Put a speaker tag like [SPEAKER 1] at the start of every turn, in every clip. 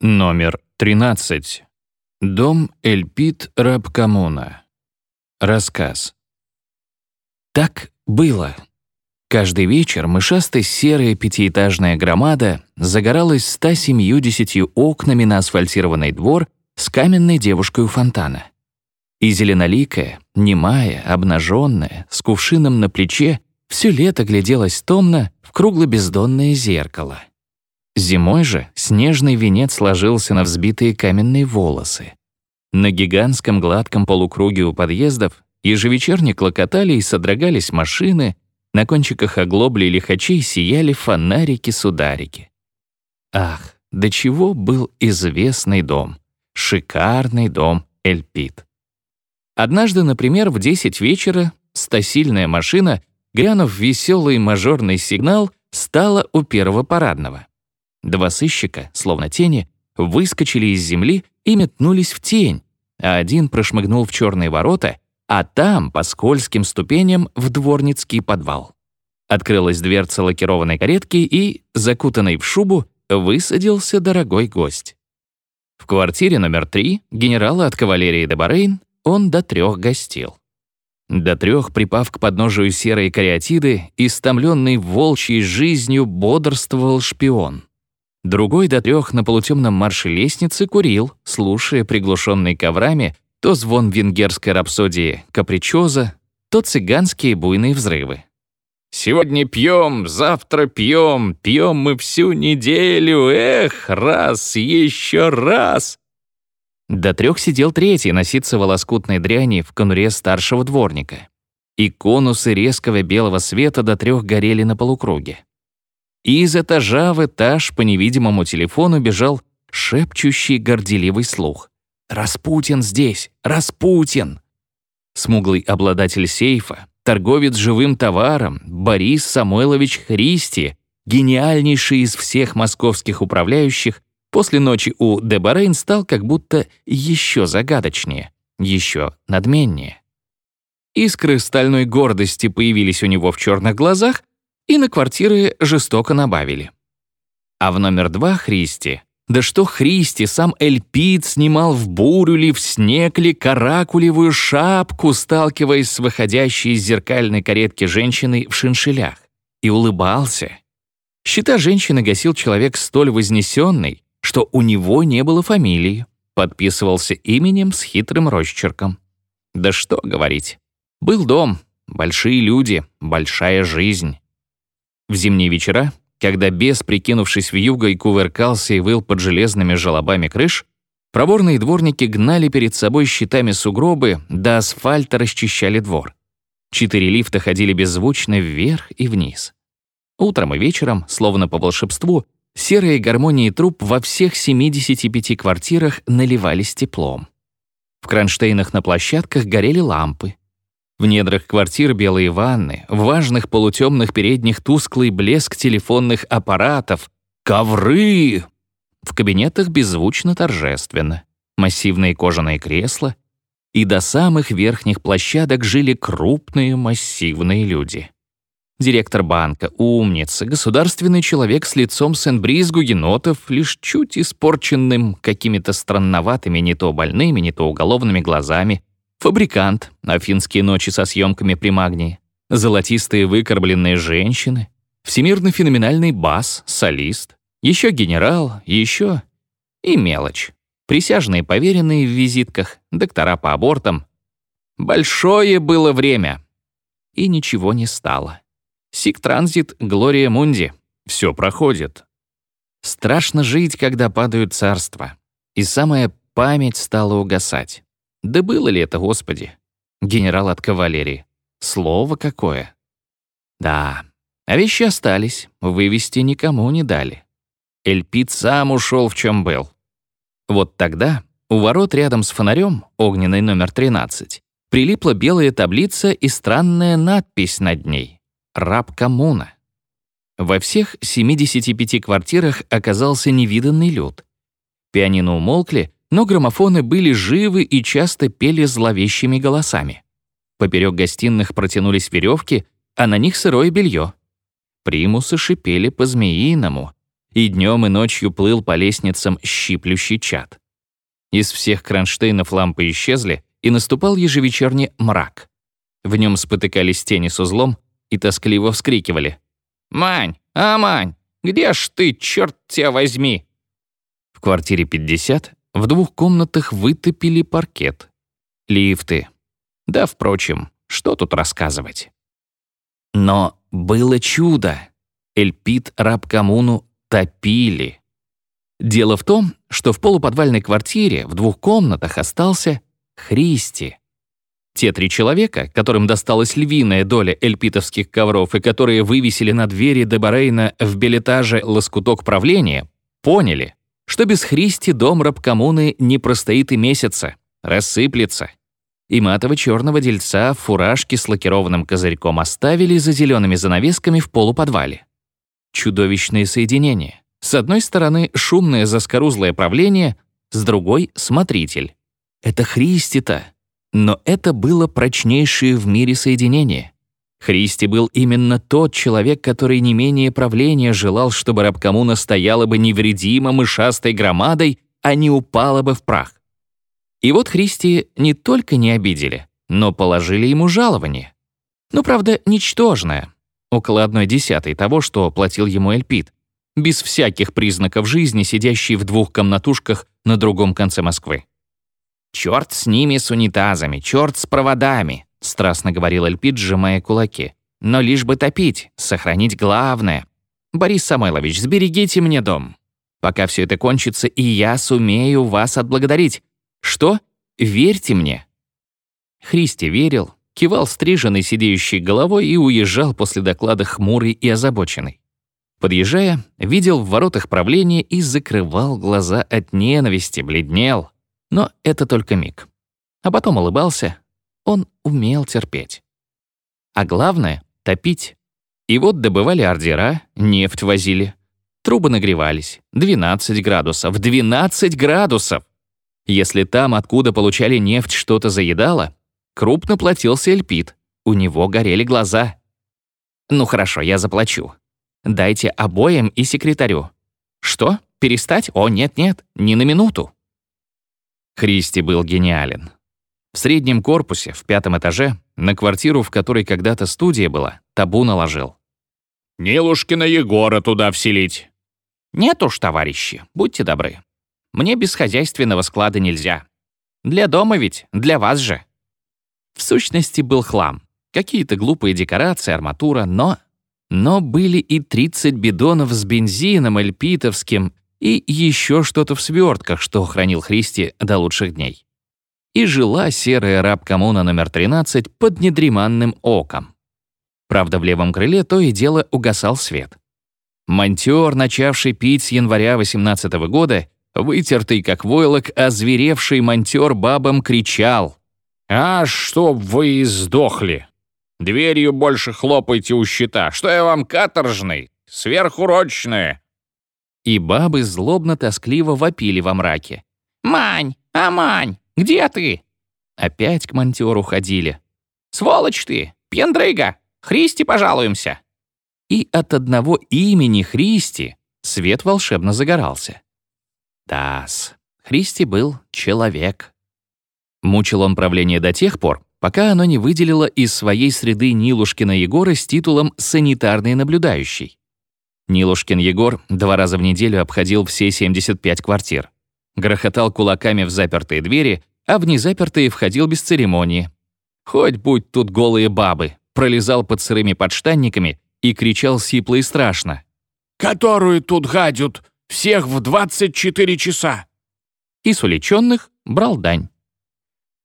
[SPEAKER 1] Номер 13. Дом Эльпит Рабкамуна. Рассказ. Так было. Каждый вечер мышастая серая пятиэтажная громада загоралась 170 окнами на асфальтированный двор с каменной девушкой у фонтана. И зеленоликая, немая, обнаженная, с кувшином на плече, все лето гляделась томно в кругло-бездонное зеркало. Зимой же снежный венец ложился на взбитые каменные волосы. На гигантском гладком полукруге у подъездов ежевечерне клокотали и содрогались машины, на кончиках оглобли лихачей сияли фонарики-сударики. Ах, до чего был известный дом, шикарный дом Эльпит. Однажды, например, в 10 вечера стасильная машина, грянув веселый мажорный сигнал, стала у первого парадного. Два сыщика, словно тени, выскочили из земли и метнулись в тень, а один прошмыгнул в черные ворота, а там, по скользким ступеням, в дворницкий подвал. Открылась дверца лакированной каретки и, закутанный в шубу, высадился дорогой гость. В квартире номер три генерала от кавалерии де Барейн он до трех гостил. До трех, припав к подножию серой кариатиды, истомленный волчьей жизнью бодрствовал шпион. Другой до трех на полутемном марше лестницы курил, слушая приглушенный коврами то звон венгерской рапсодии «Капричоза», то цыганские буйные взрывы. «Сегодня пьем, завтра пьем, пьем мы всю неделю, эх, раз, еще раз!» До трех сидел третий носиться волоскутной дряни в конуре старшего дворника. И конусы резкого белого света до трех горели на полукруге и из этажа в этаж по невидимому телефону бежал шепчущий горделивый слух. «Распутин здесь! Распутин!» Смуглый обладатель сейфа, торговец живым товаром, Борис Самойлович Христи, гениальнейший из всех московских управляющих, после ночи у Дебарейн стал как будто еще загадочнее, еще надменнее. Искры стальной гордости появились у него в черных глазах, и на квартиры жестоко набавили. А в номер два Христи, да что Христи, сам Эльпид снимал в бурю ли, в снег ли, каракулевую шапку, сталкиваясь с выходящей из зеркальной каретки женщиной в шиншилях, и улыбался. Счета женщины гасил человек столь вознесенный, что у него не было фамилии, подписывался именем с хитрым росчерком. Да что говорить. Был дом, большие люди, большая жизнь. В зимние вечера, когда бес, прикинувшись вьюгой, кувыркался и выл под железными желобами крыш, проворные дворники гнали перед собой щитами сугробы, до асфальта расчищали двор. Четыре лифта ходили беззвучно вверх и вниз. Утром и вечером, словно по волшебству, серые гармонии труб во всех 75 квартирах наливались теплом. В кронштейнах на площадках горели лампы. В недрах квартир белые ванны, в важных полутемных передних тусклый блеск телефонных аппаратов, ковры. В кабинетах беззвучно торжественно, массивные кожаные кресла, и до самых верхних площадок жили крупные массивные люди. Директор банка, умница, государственный человек с лицом Сен-Бриз Гугенотов, лишь чуть испорченным какими-то странноватыми не то больными, не то уголовными глазами, Фабрикант, афинские ночи со съемками при магнии, золотистые выкорбленные женщины, всемирно феноменальный бас, солист, еще генерал, еще и мелочь. Присяжные поверенные в визитках, доктора по абортам. Большое было время. И ничего не стало. Сик-транзит, Глория Мунди. Все проходит. Страшно жить, когда падают царства. И самая память стала угасать. Да было ли это, Господи? Генерал от кавалерии. Слово какое. Да, а вещи остались, вывести никому не дали. Эльпид сам ушел в чем был. Вот тогда у ворот рядом с фонарем, огненный номер 13, прилипла белая таблица и странная надпись над ней «Раб коммуна». Во всех 75 квартирах оказался невиданный люд. Пианино умолкли, но граммофоны были живы и часто пели зловещими голосами. Поперек гостиных протянулись веревки, а на них сырое белье. Примусы шипели по-змеиному. и днем и ночью плыл по лестницам щиплющий чад. Из всех кронштейнов лампы исчезли, и наступал ежевечерний мрак. В нем спотыкались тени с узлом и тоскливо вскрикивали. «Мань! А, Мань! Где ж ты, черт тебя возьми?» В квартире 50 в двух комнатах вытопили паркет. Лифты. Да, впрочем, что тут рассказывать? Но было чудо. Эльпит раб-коммуну топили. Дело в том, что в полуподвальной квартире в двух комнатах остался Христи. Те три человека, которым досталась львиная доля эльпитовских ковров и которые вывесили на двери Дебарейна в билетаже лоскуток правления, поняли, что без Христи дом рабкоммуны не простоит и месяца, рассыплется. И матово-черного дельца в фуражке с лакированным козырьком оставили за зелеными занавесками в полуподвале. Чудовищное соединение. С одной стороны шумное заскорузлое правление, с другой — смотритель. Это Христи-то. Но это было прочнейшее в мире соединение. Христи был именно тот человек, который не менее правления желал, чтобы рабкомуна стояла бы невредимо мышастой громадой, а не упала бы в прах. И вот Христи не только не обидели, но положили ему жалование. Ну, правда, ничтожное, около одной десятой того, что платил ему Эльпид, без всяких признаков жизни, сидящий в двух комнатушках на другом конце Москвы. «Черт с ними, с унитазами, черт с проводами», — страстно говорил Эльпид, сжимая кулаки. «Но лишь бы топить, сохранить главное. Борис Самойлович, сберегите мне дом. Пока все это кончится, и я сумею вас отблагодарить. Что? Верьте мне». Христи верил, кивал стриженной сидеющей головой и уезжал после доклада хмурый и озабоченный. Подъезжая, видел в воротах правления и закрывал глаза от ненависти, бледнел. Но это только миг. А потом улыбался. Он умел терпеть. А главное — топить. И вот добывали ордера, нефть возили. Трубы нагревались. 12 градусов. 12 градусов! Если там, откуда получали нефть, что-то заедало, крупно платился эльпит. У него горели глаза. «Ну хорошо, я заплачу. Дайте обоим и секретарю». «Что? Перестать? О, нет-нет, ни на минуту». Христи был гениален. В среднем корпусе, в пятом этаже, на квартиру, в которой когда-то студия была, табу наложил.
[SPEAKER 2] «Нилушкина Егора туда вселить».
[SPEAKER 1] «Нет уж, товарищи, будьте добры. Мне без хозяйственного склада нельзя. Для дома ведь, для вас же». В сущности, был хлам. Какие-то глупые декорации, арматура, но... Но были и 30 бидонов с бензином эльпитовским и еще что-то в свертках, что хранил Христи до лучших дней. И жила серая раб-коммуна номер 13 под недреманным оком. Правда, в левом крыле то и дело угасал свет. Монтер, начавший пить с января 18 -го года, вытертый как войлок, озверевший монтер бабам кричал.
[SPEAKER 2] «А чтоб вы сдохли! Дверью больше хлопайте у щита! Что я вам каторжный? Сверхурочное!»
[SPEAKER 1] И бабы злобно-тоскливо вопили во мраке. «Мань! А, Мань! Где ты?» Опять к монтеру ходили. «Сволочь ты! Пьяндрыга! Христи пожалуемся!» И от одного имени Христи свет волшебно загорался. Тас, Христи был человек. Мучил он правление до тех пор, пока оно не выделило из своей среды Нилушкина Егора с титулом «санитарный наблюдающий». Нилушкин Егор два раза в неделю обходил все 75 квартир. Грохотал кулаками в запертые двери, а в незапертые входил без церемонии. Хоть будь тут голые бабы, пролезал под сырыми подштанниками и кричал сипло и страшно.
[SPEAKER 2] «Которую тут гадят? Всех в 24 часа!»
[SPEAKER 1] И с уличенных брал дань.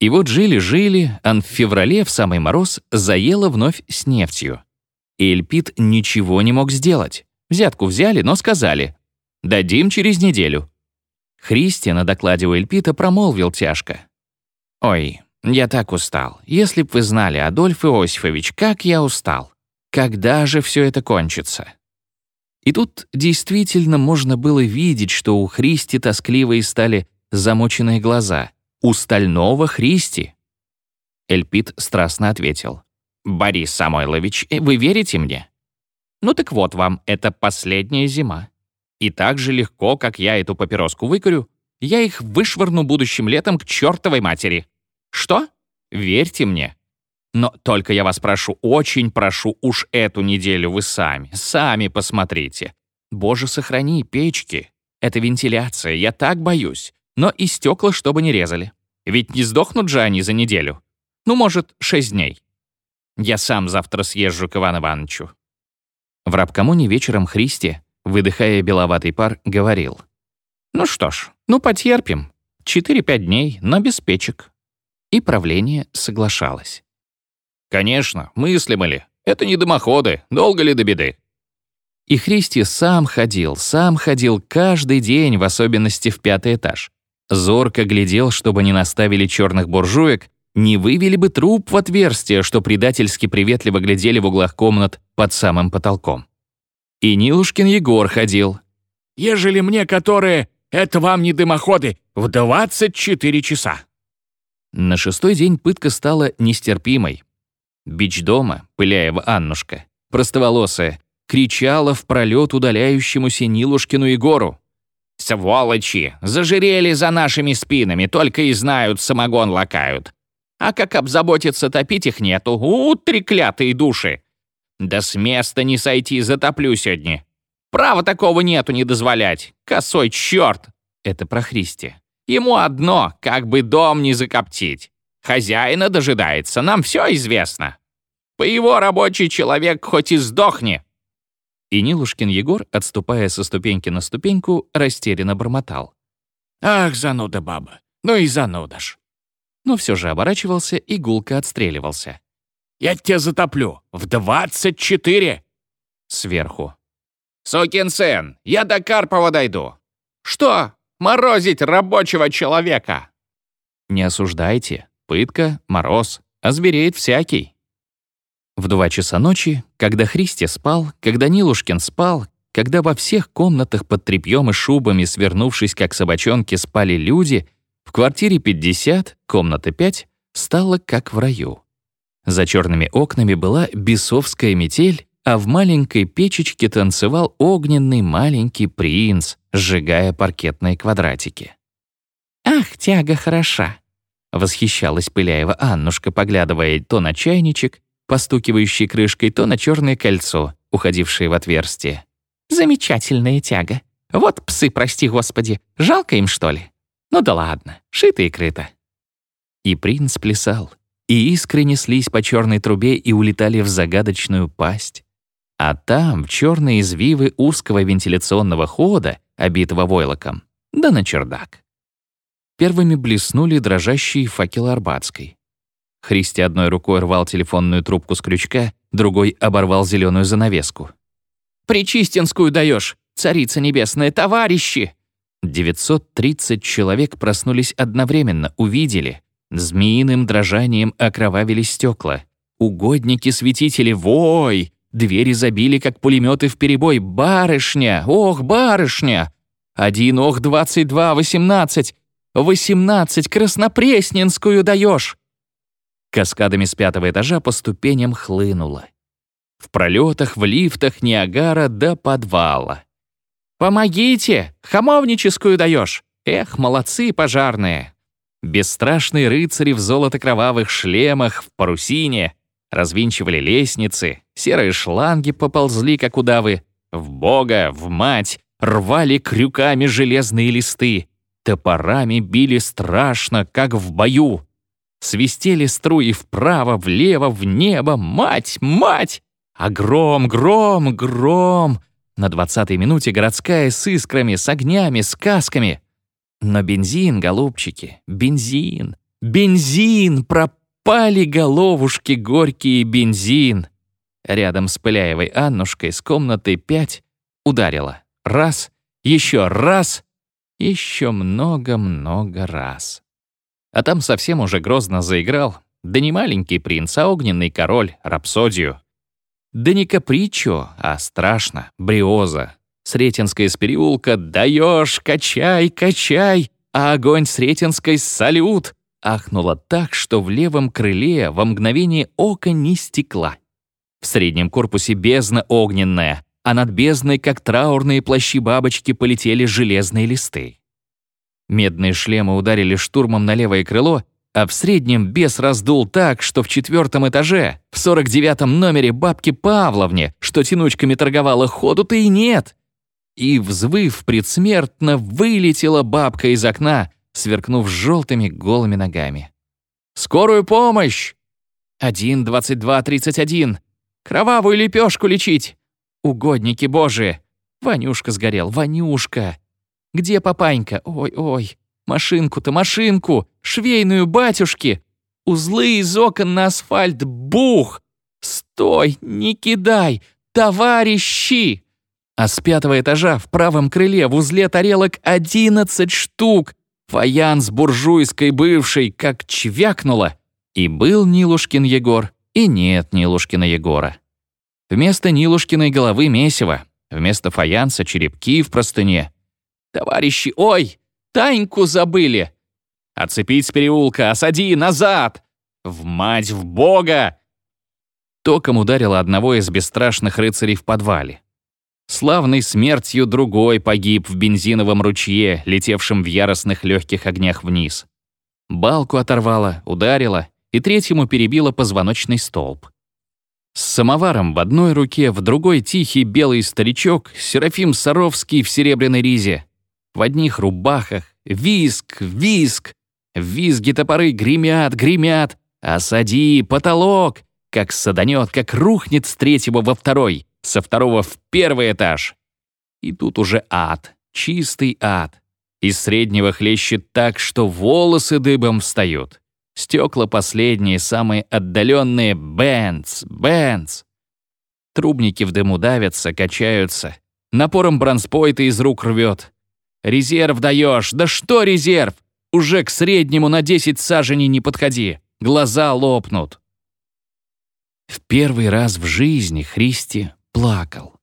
[SPEAKER 1] И вот жили-жили, а в феврале в самый мороз заело вновь с нефтью. И Эльпит ничего не мог сделать. Взятку взяли, но сказали «дадим через неделю». Христи на докладе у Эльпита промолвил тяжко. «Ой, я так устал. Если б вы знали, Адольф Иосифович, как я устал. Когда же все это кончится?» И тут действительно можно было видеть, что у Христи тоскливые стали замоченные глаза. У стального Христи. Эльпит страстно ответил. «Борис Самойлович, вы верите мне? Ну так вот вам, это последняя зима. И так же легко, как я эту папироску выкурю, я их вышвырну будущим летом к чертовой матери. Что? Верьте мне. Но только я вас прошу, очень прошу, уж эту неделю вы сами, сами посмотрите. Боже, сохрани печки. Это вентиляция, я так боюсь. Но и стекла, чтобы не резали. Ведь не сдохнут же они за неделю. Ну, может, шесть дней. Я сам завтра съезжу к Ивану Ивановичу». В рабкомуне вечером Христи, выдыхая беловатый пар, говорил. «Ну что ж, ну потерпим. Четыре-пять дней, но без печек». И правление соглашалось.
[SPEAKER 2] «Конечно, мыслимо ли? Это не дымоходы, долго ли до беды?»
[SPEAKER 1] И Христи сам ходил, сам ходил каждый день, в особенности в пятый этаж. Зорко глядел, чтобы не наставили черных буржуек, не вывели бы труп в отверстие, что предательски приветливо глядели в углах комнат под самым потолком. И Нилушкин Егор ходил.
[SPEAKER 2] «Ежели мне которые, это вам не дымоходы, в 24 часа».
[SPEAKER 1] На шестой день пытка стала нестерпимой. Бич дома, Пыляева Аннушка, простоволосая, кричала в пролет удаляющемуся Нилушкину Егору.
[SPEAKER 2] «Сволочи! Зажирели за нашими спинами, только и знают, самогон лакают. А как обзаботиться, топить их нету. У, треклятые души! Да с места не сойти, затоплю сегодня. Права такого нету не дозволять. Косой черт!»
[SPEAKER 1] Это про Христи.
[SPEAKER 2] «Ему одно, как бы дом не закоптить. Хозяина дожидается, нам все известно. По его рабочий человек хоть и сдохни,
[SPEAKER 1] и Нилушкин Егор, отступая со ступеньки на ступеньку, растерянно бормотал.
[SPEAKER 2] «Ах, зануда баба! Ну и зануда ж!»
[SPEAKER 1] Но все же оборачивался и гулко отстреливался.
[SPEAKER 2] «Я тебя затоплю! В двадцать четыре!»
[SPEAKER 1] Сверху.
[SPEAKER 2] «Сукин сын, я до Карпова дойду!» «Что? Морозить рабочего человека!»
[SPEAKER 1] «Не осуждайте. Пытка, мороз. А звереет всякий». В два часа ночи, когда Христи спал, когда Нилушкин спал, когда во всех комнатах под тряпьем и шубами, свернувшись как собачонки, спали люди, в квартире 50, комната 5, стало как в раю. За черными окнами была бесовская метель, а в маленькой печечке танцевал огненный маленький принц, сжигая паркетные квадратики. «Ах, тяга хороша!» — восхищалась Пыляева Аннушка, поглядывая то на чайничек, постукивающей крышкой, то на черное кольцо, уходившее в отверстие. «Замечательная тяга. Вот псы, прости господи, жалко им, что ли? Ну да ладно, шито и крыто». И принц плясал, и искры неслись по черной трубе и улетали в загадочную пасть. А там, в черные извивы узкого вентиляционного хода, обитого войлоком, да на чердак. Первыми блеснули дрожащие факелы Арбатской. Христи одной рукой рвал телефонную трубку с крючка, другой оборвал зеленую занавеску. «Причистинскую даешь, царица небесная, товарищи!» 930 человек проснулись одновременно, увидели. Змеиным дрожанием окровавили стекла. Угодники-светители, вой! Двери забили, как пулеметы в перебой. «Барышня! Ох, барышня!» «Один, ох, двадцать два, восемнадцать! Восемнадцать, Краснопресненскую даешь!» Каскадами с пятого этажа по ступеням хлынуло. В пролетах, в лифтах Ниагара до подвала. «Помогите! Хамовническую даешь! Эх, молодцы пожарные!» Бесстрашные рыцари в золото-кровавых шлемах, в парусине, развинчивали лестницы, серые шланги поползли, как удавы, в бога, в мать, рвали крюками железные листы, топорами били страшно, как в бою, Свистели струи вправо, влево, в небо. Мать, мать! А гром, гром, гром! На двадцатой минуте городская с искрами, с огнями, с касками. Но бензин, голубчики, бензин, бензин! Пропали головушки горькие бензин! Рядом с Пыляевой Аннушкой с комнаты пять ударила. Раз, еще раз, еще много-много раз. А там совсем уже грозно заиграл, да не маленький принц, а огненный король, рапсодию. Да не капричо, а страшно, бриоза. Сретенская из переулка «Даешь, качай, качай!» А огонь Сретенской «Салют!» Ахнула так, что в левом крыле во мгновение ока не стекла. В среднем корпусе бездна огненная, а над бездной, как траурные плащи бабочки, полетели железные листы. Медные шлемы ударили штурмом на левое крыло, а в среднем бес раздул так, что в четвертом этаже, в сорок девятом номере бабки Павловне, что тянучками торговала, ходу-то и нет. И, взвыв предсмертно, вылетела бабка из окна, сверкнув желтыми голыми ногами. «Скорую помощь!» «Один, двадцать два, тридцать один! Кровавую лепешку лечить! Угодники божии! Ванюшка сгорел, Ванюшка! Где папанька? Ой-ой! Машинку-то, машинку! Швейную батюшки! Узлы из окон на асфальт! Бух! Стой! Не кидай! Товарищи!» А с пятого этажа в правом крыле в узле тарелок одиннадцать штук. Фаянс буржуйской бывшей как чвякнуло. И был Нилушкин Егор, и нет Нилушкина Егора. Вместо Нилушкиной головы месиво, вместо фаянса черепки в простыне. «Товарищи, ой, Таньку забыли!» «Оцепить с переулка, осади, назад!» «В мать, в бога!» Током ударило одного из бесстрашных рыцарей в подвале. Славной смертью другой погиб в бензиновом ручье, летевшем в яростных легких огнях вниз. Балку оторвало, ударило, и третьему перебило позвоночный столб. С самоваром в одной руке, в другой тихий белый старичок, Серафим Саровский в серебряной ризе. В одних рубахах, виск, виск. Визги топоры гремят, гремят. Осади, потолок. Как саданет, как рухнет с третьего во второй со второго в первый этаж. И тут уже ад, чистый ад. Из среднего хлещет так, что волосы дыбом встают. Стекла последние, самые отдаленные — Бенц, Бенц. Трубники в дыму давятся, качаются. Напором бронспойта из рук рвет. Резерв даешь, да что резерв? Уже к среднему на 10 саженей не подходи. Глаза лопнут. В первый раз в жизни Христи плакал.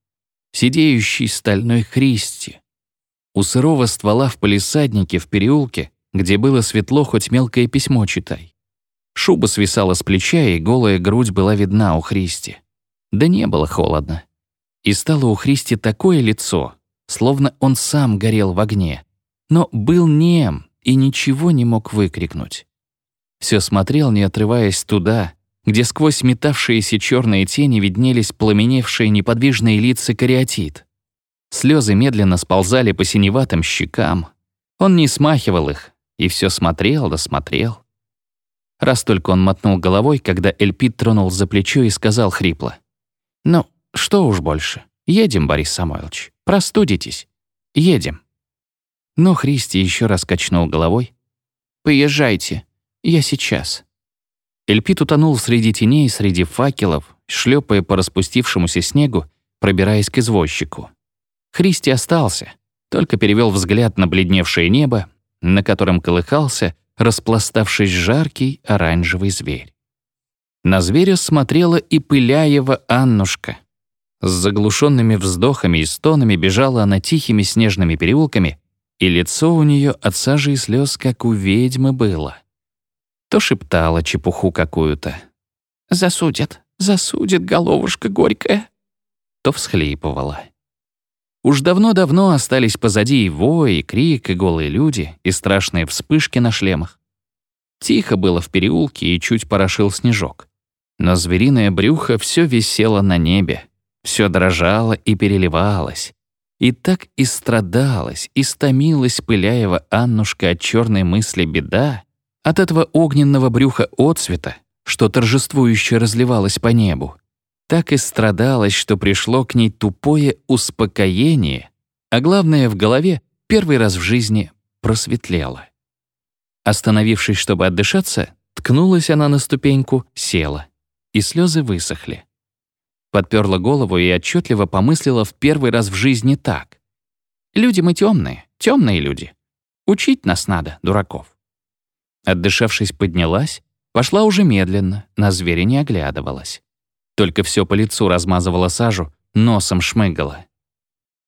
[SPEAKER 1] Сидеющий стальной Христи. У сырого ствола в палисаднике в переулке, где было светло, хоть мелкое письмо читай. Шуба свисала с плеча, и голая грудь была видна у Христи. Да не было холодно. И стало у Христи такое лицо, словно он сам горел в огне, но был нем и ничего не мог выкрикнуть. Все смотрел, не отрываясь туда, где сквозь метавшиеся черные тени виднелись пламеневшие неподвижные лица кариатид. Слезы медленно сползали по синеватым щекам. Он не смахивал их, и все смотрел да смотрел. Раз только он мотнул головой, когда Эльпит тронул за плечо и сказал хрипло. «Ну, что уж больше. Едем, Борис Самойлович. Простудитесь. Едем». Но Христи еще раз качнул головой. «Поезжайте. Я сейчас». Эльпит утонул среди теней, среди факелов, шлепая по распустившемуся снегу, пробираясь к извозчику. Христи остался, только перевел взгляд на бледневшее небо, на котором колыхался, распластавшись жаркий оранжевый зверь. На зверя смотрела и Пыляева Аннушка. С заглушенными вздохами и стонами бежала она тихими снежными переулками, и лицо у нее от сажи и слез, как у ведьмы, было то шептала чепуху какую-то. «Засудят, засудит головушка горькая», то всхлипывала. Уж давно-давно остались позади и вой, и крик, и голые люди, и страшные вспышки на шлемах. Тихо было в переулке, и чуть порошил снежок. Но звериное брюхо все висело на небе, все дрожало и переливалось. И так и страдалась, и стомилась Пыляева Аннушка от черной мысли беда, от этого огненного брюха отцвета, что торжествующе разливалось по небу, так и страдалось, что пришло к ней тупое успокоение, а главное, в голове первый раз в жизни просветлело. Остановившись, чтобы отдышаться, ткнулась она на ступеньку, села, и слезы высохли. Подперла голову и отчетливо помыслила в первый раз в жизни так. «Люди мы темные, темные люди. Учить нас надо, дураков». Отдышавшись, поднялась, пошла уже медленно, на зверя не оглядывалась. Только все по лицу размазывала сажу, носом шмыгала.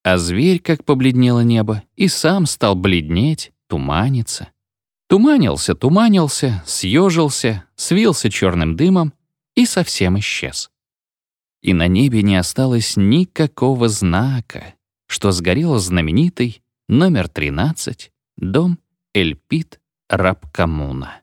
[SPEAKER 1] А зверь, как побледнело небо, и сам стал бледнеть, туманиться. Туманился, туманился, съежился, свился черным дымом и совсем исчез. и на небе не осталось никакого знака, что сгорел знаменитый номер 13, дом Эльпит Рабкамуна.